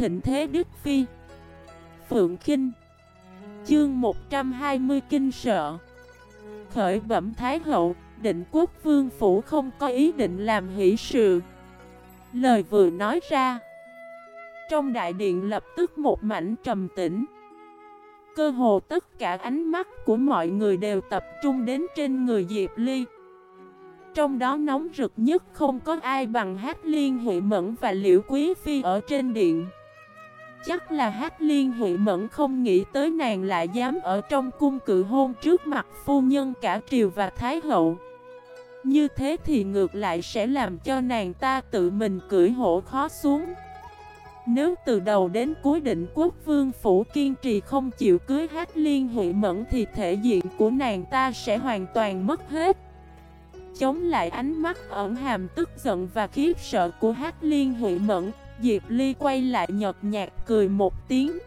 thịnh thế Đức Phi. Phượng Kinh. Chương 120 Kinh Sợ. Khởi bẩm Thái Hậu, Định quốc vương phủ không có ý định làm hỷ sự. Lời vừa nói ra. Trong đại điện lập tức một mảnh trầm tĩnh. Cơ hồ tất cả ánh mắt của mọi người đều tập trung đến trên người Diệp Ly. Trong đó nóng rực nhất không có ai bằng Hát Liên hệ Mẫn và Liễu Quý Phi ở trên điện. Chắc là Hát Liên Huệ Mẫn không nghĩ tới nàng lại dám ở trong cung cự hôn trước mặt phu nhân cả triều và thái hậu. Như thế thì ngược lại sẽ làm cho nàng ta tự mình cưỡi hổ khó xuống. Nếu từ đầu đến cuối định quốc vương phủ kiên trì không chịu cưới hát liên huệ mẫn thì thể diện của nàng ta sẽ hoàn toàn mất hết. Chống lại ánh mắt ẩn hàm tức giận và khiếp sợ của hát liên huệ mẫn Diệp Ly quay lại nhợt nhạt cười một tiếng.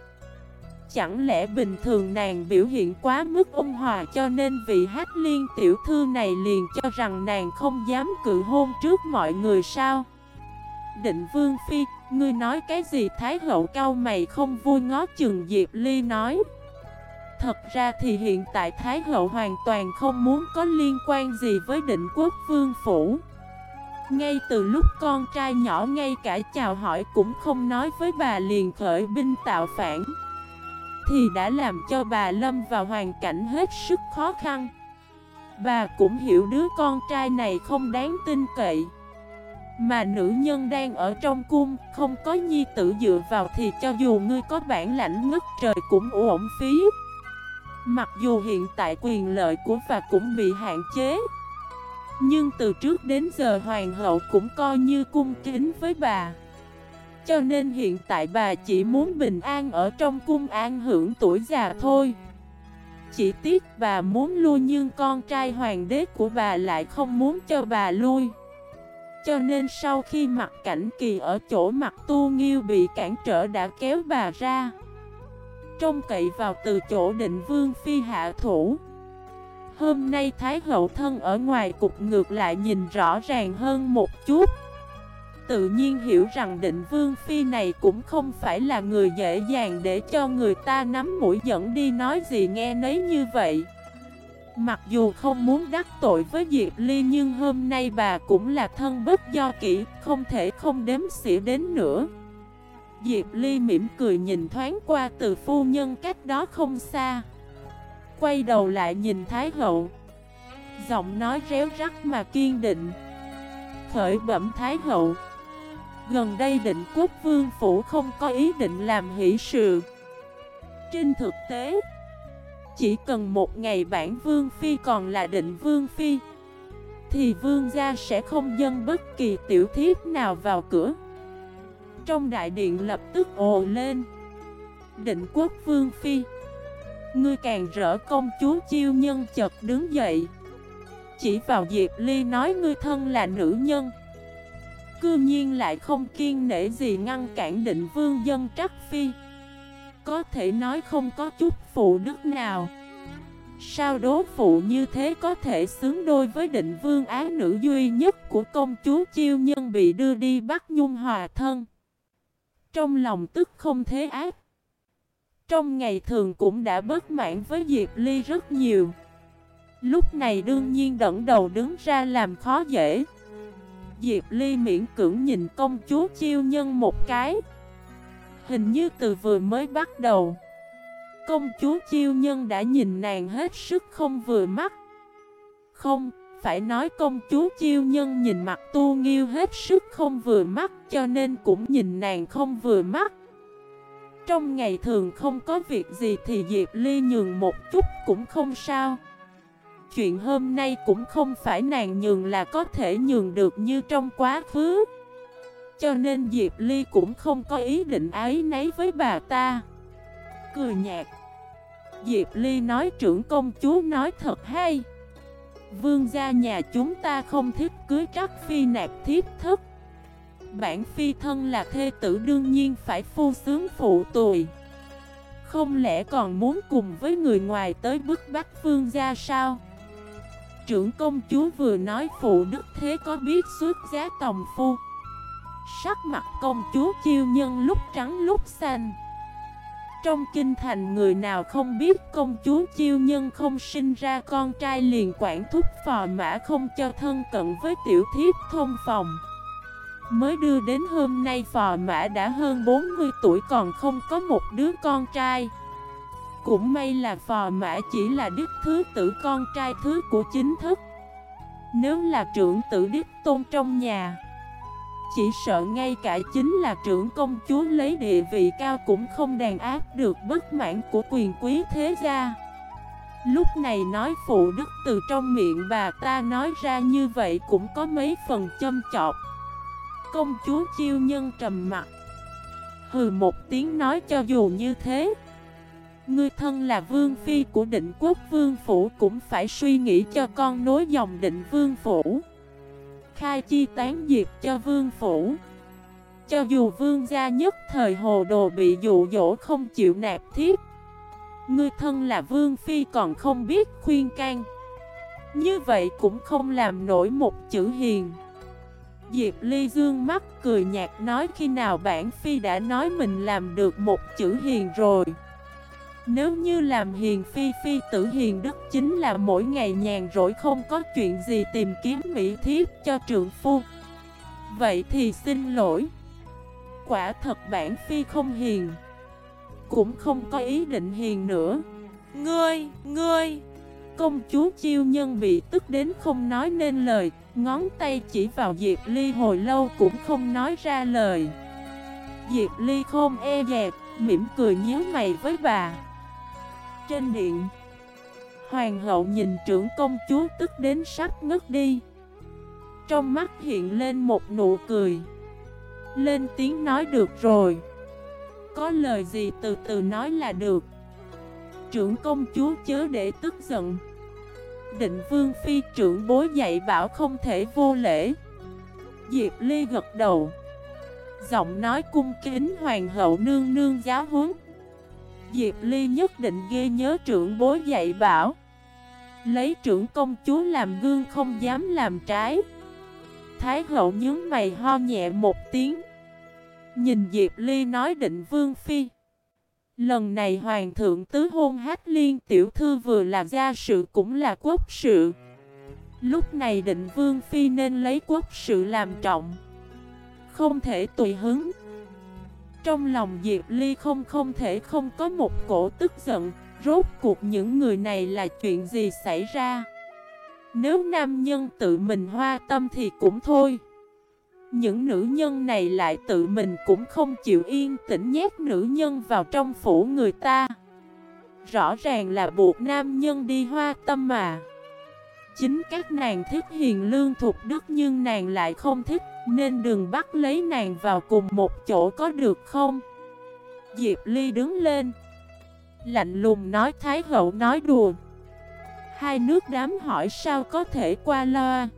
Chẳng lẽ bình thường nàng biểu hiện quá mức ôn hòa cho nên vị hát liên tiểu thư này liền cho rằng nàng không dám cự hôn trước mọi người sao? Định Vương Phi, Ngươi nói cái gì? Thái hậu cao mày không vui ngó chừng Diệp Ly nói. Thật ra thì hiện tại Thái hậu hoàn toàn không muốn có liên quan gì với định quốc vương phủ. Ngay từ lúc con trai nhỏ ngay cả chào hỏi cũng không nói với bà liền khởi binh tạo phản Thì đã làm cho bà lâm vào hoàn cảnh hết sức khó khăn Bà cũng hiểu đứa con trai này không đáng tin cậy mà nữ nhân đang ở trong cung, không có nhi tử dựa vào thì cho dù ngươi có bản lãnh ngất trời cũng uổng phí. Mặc dù hiện tại quyền lợi của và cũng bị hạn chế. Nhưng từ trước đến giờ hoàng hậu cũng coi như cung kính với bà. Cho nên hiện tại bà chỉ muốn bình an ở trong cung an hưởng tuổi già thôi. Chỉ tiếc bà muốn lui nhưng con trai hoàng đế của bà lại không muốn cho bà lui. Cho nên sau khi mặt cảnh kỳ ở chỗ mặt tu nghiêu bị cản trở đã kéo bà ra Trông cậy vào từ chỗ định vương phi hạ thủ Hôm nay Thái hậu thân ở ngoài cục ngược lại nhìn rõ ràng hơn một chút Tự nhiên hiểu rằng định vương phi này cũng không phải là người dễ dàng để cho người ta nắm mũi dẫn đi nói gì nghe nấy như vậy Mặc dù không muốn đắc tội với Diệp Ly nhưng hôm nay bà cũng là thân bất do kỹ, không thể không đếm xỉa đến nữa. Diệp Ly mỉm cười nhìn thoáng qua từ phu nhân cách đó không xa. Quay đầu lại nhìn Thái Hậu. Giọng nói réo rắt mà kiên định. Khởi bẩm Thái Hậu. Gần đây định quốc vương phủ không có ý định làm hỷ sự. Trên thực tế... Chỉ cần một ngày bản vương phi còn là định vương phi, Thì vương gia sẽ không dâng bất kỳ tiểu thiếp nào vào cửa Trong đại điện lập tức ồ lên, Định quốc vương phi Ngươi càng rỡ công chúa chiêu nhân chật đứng dậy. Chỉ vào Diệp Ly nói ngươi thân là nữ nhân. Cư nhiên lại không kiên nể gì ngăn cản định vương dân trắc phi. Có thể nói không có chút phụ đức nào. Sao đố phụ như thế có thể xứng đôi với định vương á nữ duy nhất của công chúa chiêu nhân bị đưa đi bắt nhung hòa thân? Trong lòng tức không thế ác. Trong ngày thường cũng đã bất mãn với Diệp Ly rất nhiều. Lúc này đương nhiên đẩn đầu đứng ra làm khó dễ. Diệp Ly miễn cưỡng nhìn công chúa chiêu nhân một cái. Hình như từ vừa mới bắt đầu Công chúa chiêu nhân đã nhìn nàng hết sức không vừa mắt. Không, phải nói công chúa chiêu nhân nhìn mặt tu nghiêu hết sức không vừa mắt Cho nên cũng nhìn nàng không vừa mắt. Trong ngày thường không có việc gì thì Diệp Ly nhường một chút cũng không sao. Chuyện hôm nay cũng không phải nàng nhường là có thể nhường được như trong quá khứ. Cho nên Diệp Ly cũng không có ý định ái nấy với bà ta. Cười nhạt. Diệp Ly nói, trưởng công chúa nói thật hay. Vương gia nhà chúng ta không thích cưới trắc phi nạp thiết thức Bản phi thân là thê tử đương nhiên phải phu sướng phụ tùy. Không lẽ còn muốn cùng với người ngoài tới bức bách vương gia sao? Trưởng công chúa vừa nói phụ đức thế có biết xuất giá tòng phu. Sắc mặt công chúa chiêu nhân lúc trắng lúc xanh. Trong kinh thành người nào không biết công chúa chiêu nhân không sinh ra con trai liền quản thúc phò mã không cho thân cận với tiểu thiếp thông phòng. Mới đưa đến hôm nay phò mã đã hơn 40 tuổi còn không có một đứa con trai. Cũng may là phò mã chỉ là đức thứ tử con trai thứ của chính thức. Nếu là trưởng tử đức tôn trong nhà, Chỉ sợ ngay cả chính là trưởng công chúa lấy địa vị cao cũng không đàn áp được bất mãn của quyền quý thế gia. Lúc này nói phụ đức từ trong miệng bà ta nói ra như vậy cũng có mấy phần châm chọc. Công chúa chiêu nhân trầm mặt Hừ một tiếng nói cho dù như thế, Ngươi thân là vương phi của định quốc, vương phủ Cũng phải suy nghĩ cho con nối dòng định vương phủ. Khai chi tán diệt cho vương phủ. Cho dù vương gia nhất thời hồ đồ bị dụ dỗ không chịu nạp thiếp, Ngươi thân là vương phi còn không biết khuyên can. Như vậy cũng không làm nổi một chữ hiền. Diệp Ly dương mắt cười nhạt nói khi nào bản phi đã nói mình làm được một chữ hiền rồi? Nếu như làm hiền phi phi tử hiền đức chính là mỗi ngày nhàn rỗi không có chuyện gì tìm kiếm mỹ thiếp cho trượng phu. Vậy thì xin lỗi. Quả thật bản phi không hiền Cũng không có ý định hiền nữa. Ngươi, ngươi Công chúa chiêu nhân bị tức đến không nói nên lời Ngón tay chỉ vào Diệp Ly hồi lâu cũng không nói ra lời. Diệp Ly không e dẹp, mỉm cười nhíu mày với bà. Trên điện Hoàng hậu nhìn trưởng công chúa tức đến sắp ngất đi. Trong mắt hiện lên một nụ cười. Lên tiếng nói được rồi. Có lời gì từ từ nói là được. Trưởng công chúa chớ để tức giận. Định vương phi trưởng bối dạy bảo không thể vô lễ. Diệp Ly gật đầu. Giọng nói cung kính hoàng hậu nương nương giáo huấn. Diệp Ly nhất định ghê nhớ trưởng bối dạy bảo. Lấy trưởng công chúa làm gương không dám làm trái. Thái hậu nhướng mày ho nhẹ một tiếng. Nhìn Diệp Ly nói định vương phi Lần này hoàng thượng tứ hôn hát liên tiểu thư vừa là gia sự cũng là quốc sự. Lúc này định vương phi nên lấy quốc sự làm trọng. Không thể tùy hứng. Trong lòng Diệp Ly không không thể không có một cổ tức giận. Rốt cuộc những người này là chuyện gì xảy ra? Nếu nam nhân tự mình hoa tâm thì cũng thôi những nữ nhân này lại tự mình cũng không chịu yên tĩnh nhét nữ nhân vào trong phủ người ta. Rõ ràng là buộc nam nhân đi hoa tâm mà. Chính các nàng thích hiền lương thuộc đức nhưng nàng lại không thích, Nên đừng bắt lấy nàng vào cùng một chỗ có được không? Diệp Ly đứng lên, Lạnh lùng nói Thái hậu nói đùa. Hai nước đám hỏi sao có thể qua loa?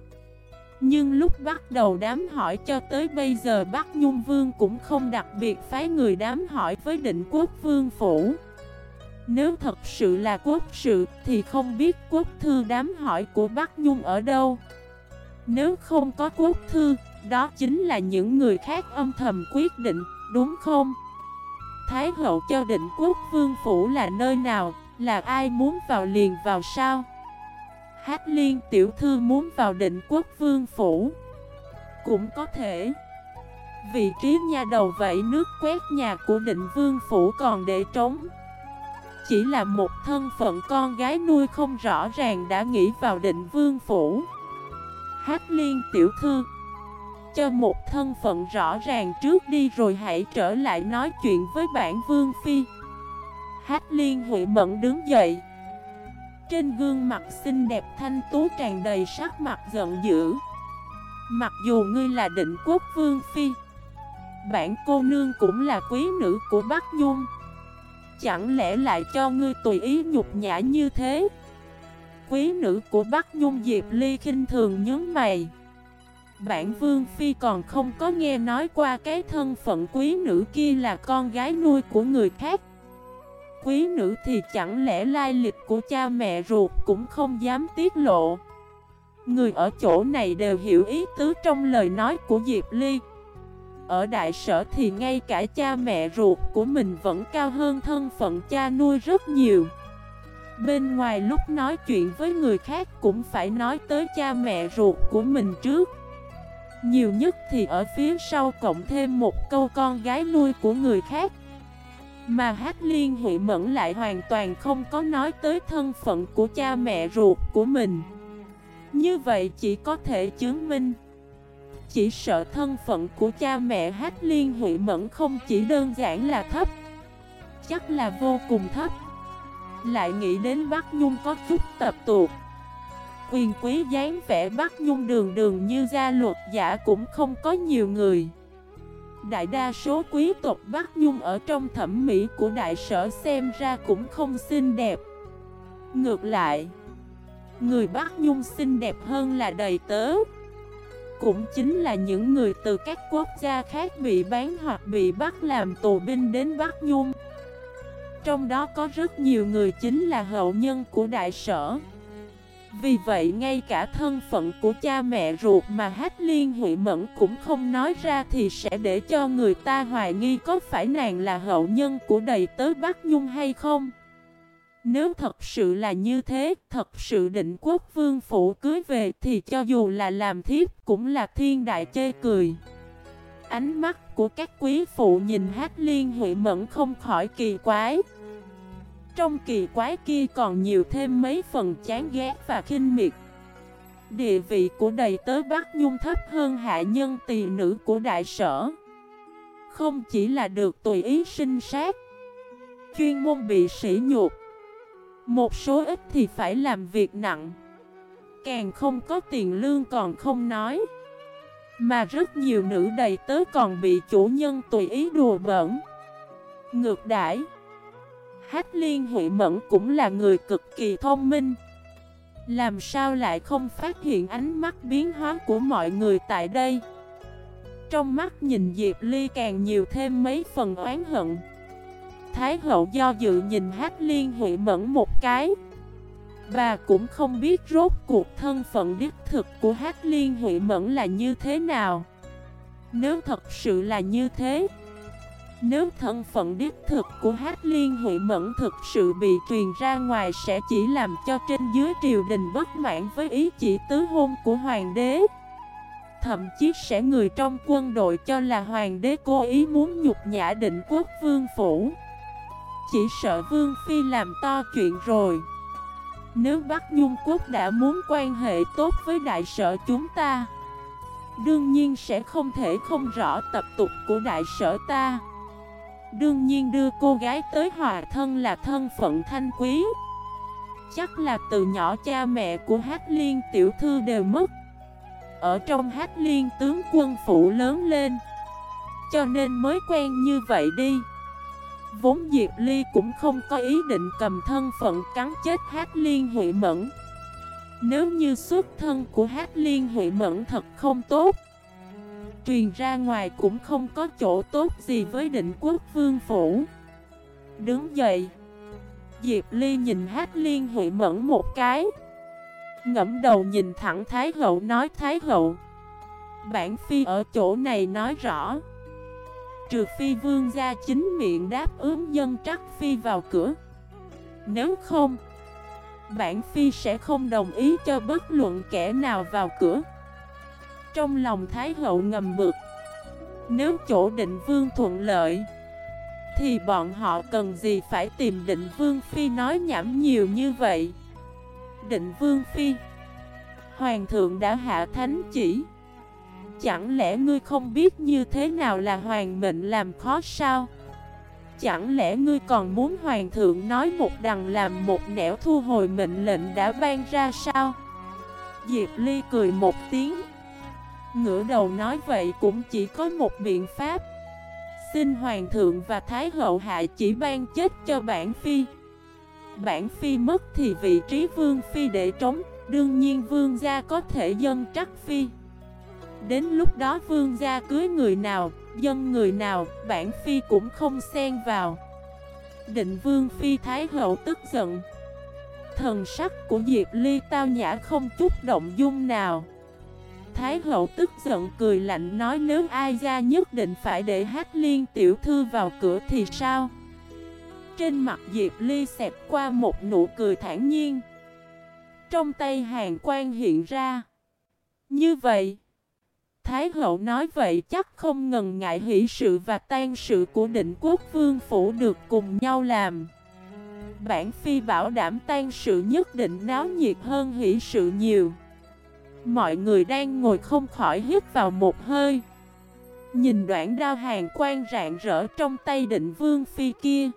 Nhưng lúc bắt đầu đám hỏi cho tới bây giờ Bắc Nhung Vương cũng không đặc biệt phái người đám hỏi với định quốc vương phủ Nếu thật sự là quốc sự thì không biết quốc thư đám hỏi của Bắc Nhung ở đâu Nếu không có quốc thư, đó chính là những người khác âm thầm quyết định, đúng không? Thái hậu cho định quốc vương phủ là nơi nào, là ai muốn vào liền vào sao? Hát liên tiểu thư muốn vào định quốc vương phủ. Cũng có thể. Vị trí nhà đầu vẫy nước quét nhà của định vương phủ còn để trống. Chỉ là một thân phận con gái nuôi không rõ ràng đã nghĩ vào định vương phủ. Hát liên tiểu thư, Cho một thân phận rõ ràng trước đi rồi hãy trở lại nói chuyện với bản vương phi. Hát liên hụy mẫn đứng dậy trên gương mặt xinh đẹp thanh tú tràn đầy sắc mặt giận dữ. Mặc dù ngươi là định quốc vương phi, Bản cô nương cũng là quý nữ của Bắc Nhung. Chẳng lẽ lại cho ngươi tùy ý nhục nhã như thế? Quý nữ của Bắc Nhung Diệp Ly khinh thường nhớ mày. Bản vương phi còn không có nghe nói qua cái thân phận quý nữ kia là con gái nuôi của người khác quý nữ thì chẳng lẽ lai lịch của cha mẹ ruột cũng không dám tiết lộ? Người ở chỗ này đều hiểu ý tứ trong lời nói của Diệp Ly. Ở đại sở thì ngay cả cha mẹ ruột của mình vẫn cao hơn thân phận cha nuôi rất nhiều. Bên ngoài lúc nói chuyện với người khác cũng phải nói tới cha mẹ ruột của mình trước. Nhiều nhất thì ở phía sau cộng thêm một câu con gái nuôi của người khác. Mà Hát Liên Hị Mẫn lại hoàn toàn không có nói tới thân phận của cha mẹ ruột của mình. Như vậy chỉ có thể chứng minh. Chỉ sợ thân phận của cha mẹ Hát Liên Hị Mẫn không chỉ đơn giản là thấp, Chắc là vô cùng thấp. Lại nghĩ đến Bắc Nhung có chút tập tuột. Quyền quý dáng vẻ Bắc Nhung đường đường như gia luật giả cũng không có nhiều người. Đại đa số quý tộc Bắc Nhung ở trong thẩm mỹ của đại sở xem ra cũng không xinh đẹp. Ngược lại, Người Bắc Nhung xinh đẹp hơn là đầy tớ. Cũng chính là những người từ các quốc gia khác bị bán hoặc bị bắt làm tù binh đến Bắc Nhung. Trong đó có rất nhiều người chính là hậu nhân của đại sở. Vì vậy ngay cả thân phận của cha mẹ ruột mà Hát Liên Huệ Mẫn cũng không nói ra Thì sẽ để cho người ta hoài nghi có phải nàng là hậu nhân của đầy tớ Bắc Nhung hay không. Nếu thật sự là như thế, thật sự định quốc vương phủ cưới về Thì cho dù là làm thiếp cũng là thiên đại chê cười. Ánh mắt của các quý phụ nhìn Hát Liên Huệ Mẫn không khỏi kỳ quái trong kỳ quái kia còn nhiều thêm mấy phần chán ghét và khinh miệt. Địa vị của đầy tớ Bắc Nhung thấp hơn hạ nhân tỳ nữ của đại sở. Không chỉ là được tùy ý sinh sát, Chuyên môn bị sỉ nhục, Một số ít thì phải làm việc nặng. Càng không có tiền lương còn không nói, Mà rất nhiều nữ đầy tớ còn bị chủ nhân tùy ý đùa bẩn Ngược đãi Hát Liên Huệ Mẫn cũng là người cực kỳ thông minh. Làm sao lại không phát hiện ánh mắt biến hóa của mọi người tại đây? Trong mắt nhìn Diệp Ly càng nhiều thêm mấy phần oán hận. Thái hậu do dự nhìn Hát Liên Huệ Mẫn một cái. Bà cũng không biết rốt cuộc thân phận đích thực của Hát Liên Huệ Mẫn là như thế nào. Nếu thật sự là như thế nếu thân phận đích thực của Hát Liên Hội Mẫn thực sự bị truyền ra ngoài sẽ chỉ làm cho trên dưới triều đình bất mãn với ý chỉ tứ hôn của hoàng đế. Thậm chí sẽ người trong quân đội cho là hoàng đế cố ý muốn nhục nhã định quốc vương phủ. Chỉ sợ vương phi làm to chuyện rồi. Nếu Bắc Nhung quốc đã muốn quan hệ tốt với đại sở chúng ta, Đương nhiên sẽ không thể không rõ tập tục của đại sở ta. Đương nhiên đưa cô gái tới hòa thân là thân phận thanh quý. Chắc là từ nhỏ cha mẹ của Hát Liên tiểu thư đều mất. Ở trong Hát Liên tướng quân phủ lớn lên. Cho nên mới quen như vậy đi. Vốn Diệp Ly cũng không có ý định cầm thân phận cắn chết Hát Liên Huệ Mẫn. Nếu như xuất thân của Hát Liên Huệ Mẫn thật không tốt truyền ra ngoài cũng không có chỗ tốt gì với định quốc vương phủ. Đứng dậy. Diệp Ly nhìn hát liên hội mẫn một cái. Ngẫm đầu nhìn thẳng Thái Hậu nói, Thái Hậu, Bản Phi ở chỗ này nói rõ. Trừ Phi vương gia chính miệng đáp ứng dân trắc Phi vào cửa. Nếu không, Bản Phi sẽ không đồng ý cho bất luận kẻ nào vào cửa trong lòng Thái hậu ngầm bực. Nếu chỗ định vương thuận lợi, Thì bọn họ cần gì phải tìm định vương phi nói nhảm nhiều như vậy? Định vương phi, Hoàng thượng đã hạ thánh chỉ. Chẳng lẽ ngươi không biết như thế nào là hoàng mệnh làm khó sao? Chẳng lẽ ngươi còn muốn hoàng thượng nói một đằng làm một nẻo thu hồi mệnh lệnh đã ban ra sao? Diệp Ly cười một tiếng. Ngửa đầu nói vậy cũng chỉ có một biện pháp. Xin Hoàng thượng và Thái hậu hạ chỉ ban chết cho bản phi. Bản phi mất thì vị trí vương phi để trống Đương nhiên vương gia có thể dân trắc phi. Đến lúc đó vương gia cưới người nào, dân người nào, bản phi cũng không xen vào. Định vương phi thái hậu tức giận. Thần sắc của Diệp Ly tao nhã không chút động dung nào. Thái hậu tức giận cười lạnh nói nếu ai ra nhất định phải để hát liên tiểu thư vào cửa thì sao? Trên mặt Diệp Ly xẹp qua một nụ cười thản nhiên. Trong tay hàng quan hiện ra. Như vậy, Thái hậu nói vậy chắc không ngần ngại hỷ sự và tan sự của định quốc vương phủ được cùng nhau làm. Bản phi bảo đảm tan sự nhất định náo nhiệt hơn hỷ sự nhiều. Mọi người đang ngồi không khỏi hít vào một hơi. Nhìn đoạn đao hàng quan rạng rỡ trong tay định vương phi kia.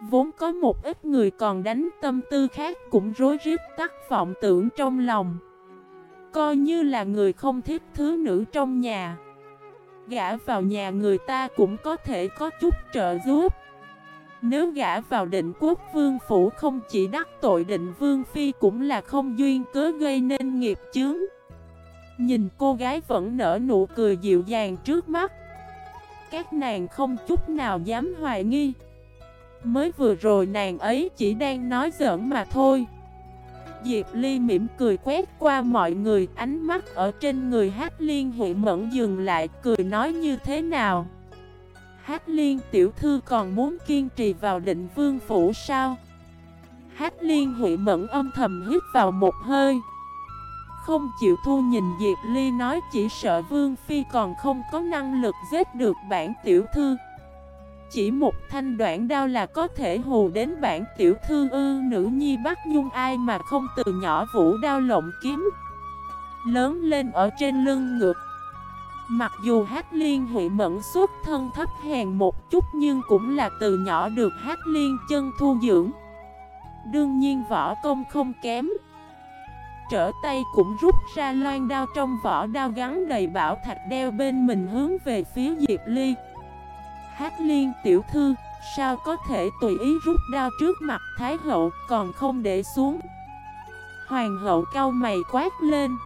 Vốn có một ít người còn đánh tâm tư khác cũng rối rít tắt vọng tưởng trong lòng Coi như là người không thích thứ nữ trong nhà Gã vào nhà người ta cũng có thể có chút trợ giúp nếu gã vào định quốc vương phủ không chỉ đắc tội định vương phi cũng là không duyên cớ gây nên nghiệp chướng. Nhìn cô gái vẫn nở nụ cười dịu dàng trước mắt. Các nàng không chút nào dám hoài nghi. Mới vừa rồi nàng ấy chỉ đang nói giỡn mà thôi. Diệp Ly mỉm cười quét qua mọi người, Ánh mắt ở trên người Hát Liên Huệ Mẫn dừng lại, cười nói như thế nào? Hát Liên tiểu thư còn muốn kiên trì vào định vương phủ sao? Hát Liên Huệ Mẫn âm thầm hít vào một hơi. Không chịu thu nhìn Diệp Ly nói chỉ sợ Vương Phi còn không có năng lực giết được bản tiểu thư. Chỉ một thanh đoạn đao là có thể hù đến bản tiểu thư ư, nữ nhi bắt nhung ai mà không từ nhỏ vũ đao lộng kiếm. Lớn lên ở trên lưng ngược Mặc dù hát liên Huệ mẫn xuất thân thấp hèn một chút nhưng cũng là từ nhỏ được hát liên chân thu dưỡng. Đương nhiên võ công không kém. Trở tay cũng rút ra loan đao trong vỏ đao gắn đầy bảo thạch đeo bên mình hướng về phía Diệp Ly. Hát liên tiểu thư, sao có thể tùy ý rút đao trước mặt Thái hậu còn không để xuống? Hoàng hậu cao mày quát lên.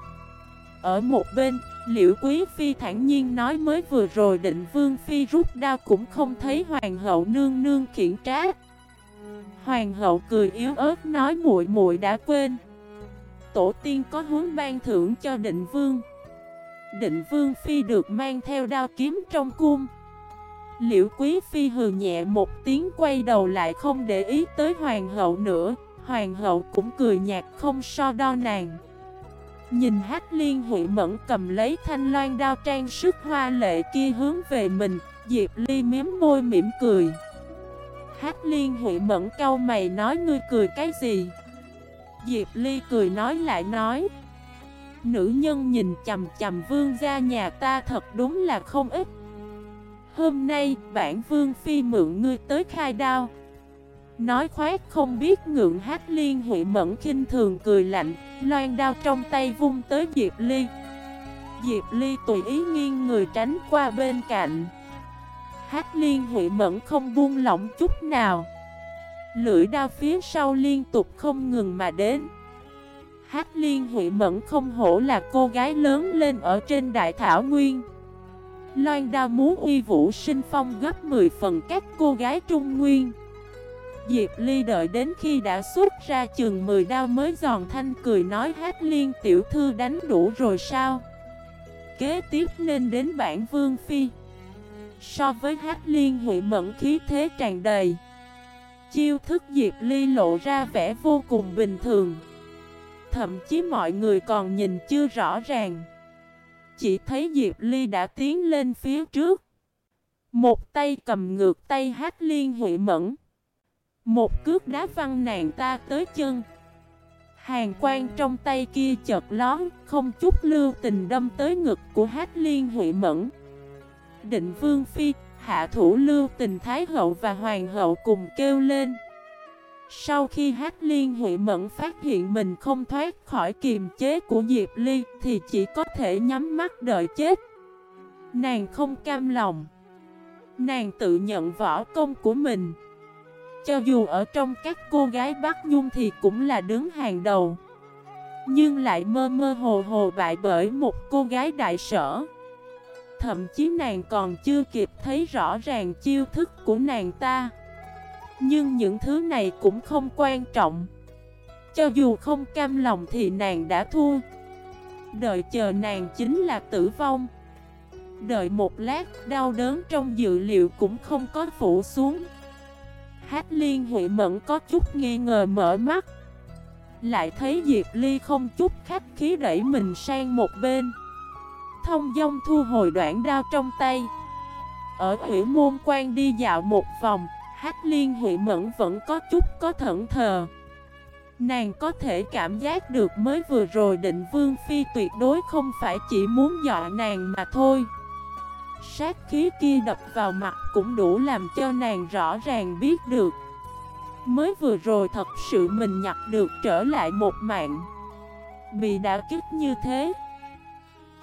Ở một bên, liễu quý phi thản nhiên nói mới vừa rồi định vương phi rút đao cũng không thấy hoàng hậu nương nương khiển trách Hoàng hậu cười yếu ớt nói muội muội đã quên. Tổ tiên có hướng ban thưởng cho định vương. Định vương phi được mang theo đao kiếm trong cung. Liễu Quý Phi hừ nhẹ một tiếng quay đầu lại không để ý tới hoàng hậu nữa. Hoàng hậu cũng cười nhạt không so đo nàng. Nhìn hát liên hụy mẫn cầm lấy thanh loan đao trang sức hoa lệ kia hướng về mình Diệp Ly miếm môi mỉm cười. Hát liên hụy mẫn cau mày nói ngươi cười cái gì? Diệp Ly cười nói lại nói. Nữ nhân nhìn chầm chầm vương gia nhà ta thật đúng là không ít. Hôm nay, bản vương phi mượn ngươi tới khai đao. Nói khoét không biết ngượng hát liên hụy mẫn khinh thường cười lạnh, Loan đao trong tay vung tới Diệp Ly. Diệp Ly tùy ý nghiêng người tránh qua bên cạnh. Hát liên hụy mẫn không buông lỏng chút nào. Lưỡi đao phía sau liên tục không ngừng mà đến. Hát liên hụy mẫn không hổ là cô gái lớn lên ở trên đại thảo nguyên. Loan đao muốn uy vũ sinh phong gấp 10 phần các cô gái trung nguyên. Diệp Ly đợi đến khi đã xuất ra chừng 10 đao mới giòn thanh cười nói hát liên tiểu thư đánh đủ rồi sao Kế tiếp nên đến bản vương phi So với hát liên hụy mẫn khí thế tràn đầy, Chiêu thức Diệp Ly lộ ra vẻ vô cùng bình thường Thậm chí mọi người còn nhìn chưa rõ ràng chỉ thấy Diệp Ly đã tiến lên phía trước. Một tay cầm ngược tay hát liên huệ mẫn. Một cước đá văng nàng ta tới chân. Hàng quan trong tay kia chợt lón, không chút lưu tình đâm tới ngực của hát liên huệ mẫn. Định vương phi, hạ thủ lưu tình thái hậu và hoàng hậu cùng kêu lên. Sau khi Hát Liên Huệ Mẫn phát hiện mình không thoát khỏi kiềm chế của Diệp Ly thì chỉ có thể nhắm mắt đợi chết. Nàng không cam lòng. Nàng tự nhận võ công của mình. Cho dù ở trong các cô gái Bắc Nhung thì cũng là đứng hàng đầu. Nhưng lại mơ mơ hồ hồ bại bởi một cô gái đại sở. Thậm chí nàng còn chưa kịp thấy rõ ràng chiêu thức của nàng ta. Nhưng những thứ này cũng không quan trọng Cho dù không cam lòng thì nàng đã thua Đợi chờ nàng chính là tử vong Đợi một lát, đau đớn trong dự liệu cũng không có phủ xuống Hát liên Huệ Mẫn có chút nghi ngờ mở mắt. Lại thấy Diệp Ly không chút khách khí đẩy mình sang một bên. Thông dông thu hồi đoạn đao trong tay. Ở Huệ Môn quan đi dạo một vòng, Hát liên Huệ Mẫn vẫn có chút có thẩn thờ. Nàng có thể cảm giác được mới vừa rồi định Vương Phi tuyệt đối không phải chỉ muốn dọa nàng mà thôi. Sát khí kia đập vào mặt cũng đủ làm cho nàng rõ ràng biết được. Mới vừa rồi thật sự mình nhặt được trở lại một mạng. Bị đã kích như thế.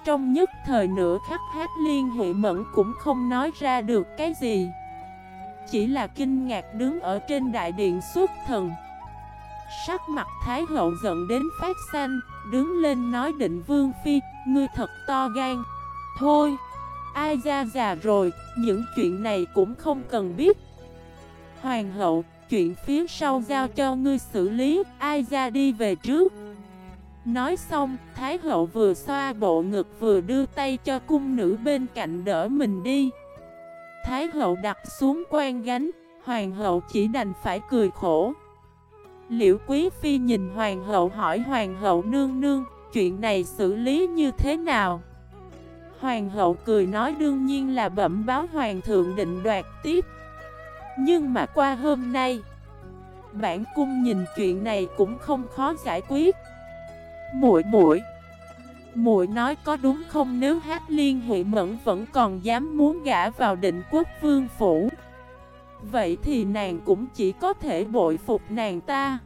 Trong nhất thời nửa khắc hát liên hệ mẫn cũng không nói ra được cái gì. Chỉ là kinh ngạc đứng ở trên đại điện suốt thần. Sắc mặt Thái hậu giận đến phát xanh, Đứng lên nói định vương phi, Ngươi thật to gan. Thôi Ai ra già rồi, những chuyện này cũng không cần biết. Hoàng hậu, chuyện phía sau giao cho ngươi xử lý, ai ra đi về trước. Nói xong, Thái hậu vừa xoa bộ ngực vừa đưa tay cho cung nữ bên cạnh đỡ mình đi. Thái hậu đặt xuống quan gánh, hoàng hậu chỉ đành phải cười khổ. Liễu quý phi nhìn hoàng hậu hỏi hoàng hậu nương nương, chuyện này xử lý như thế nào? Hoàng hậu cười nói đương nhiên là bẩm báo hoàng thượng định đoạt tiếp. Nhưng mà qua hôm nay, Bản cung nhìn chuyện này cũng không khó giải quyết. Muội muội muội nói có đúng không? Nếu hát liên hệ mẫn vẫn còn dám muốn gả vào định quốc vương phủ, Vậy thì nàng cũng chỉ có thể bội phục nàng ta.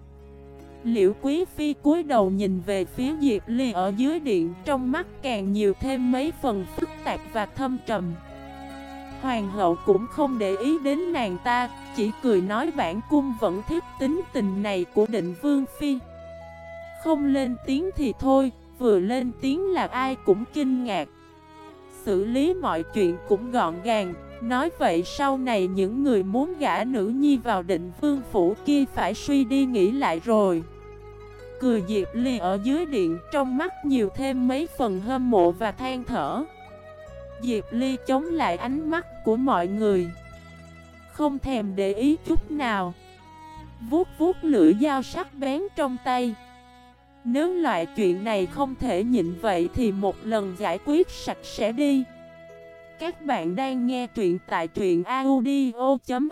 Liễu Quý Phi cúi đầu nhìn về phía Diệp Ly ở dưới điện, Trong mắt càng nhiều thêm mấy phần phức tạp và thâm trầm. Hoàng hậu cũng không để ý đến nàng ta, Chỉ cười nói bản cung vẫn thiết tính tình này của định Vương Phi. Không lên tiếng thì thôi, Vừa lên tiếng là ai cũng kinh ngạc. Xử lý mọi chuyện cũng gọn gàng, Nói vậy sau này những người muốn gả nữ nhi vào định vương phủ kia phải suy đi nghĩ lại rồi. Cười Diệp Ly ở dưới điện, trong mắt nhiều thêm mấy phần hâm mộ và than thở. Diệp Ly chống lại ánh mắt của mọi người. Không thèm để ý chút nào. Vuốt vuốt lưỡi dao sắc bén trong tay. Nếu loại chuyện này không thể nhịn vậy thì một lần giải quyết sạch sẽ đi. Các bạn đang nghe truyện tại truyện audio.fif